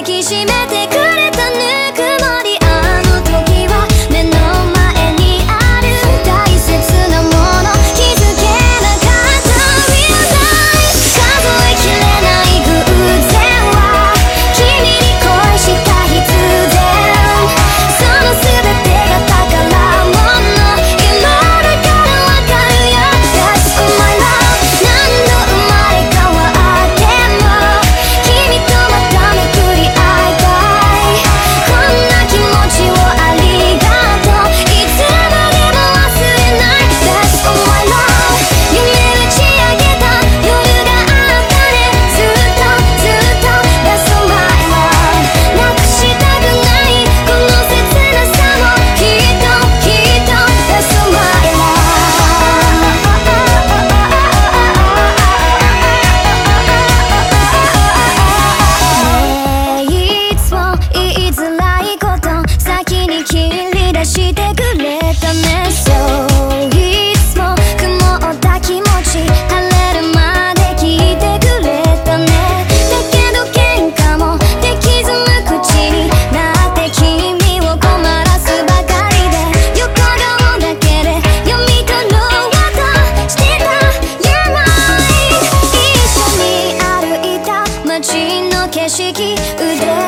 抱きしめ景色う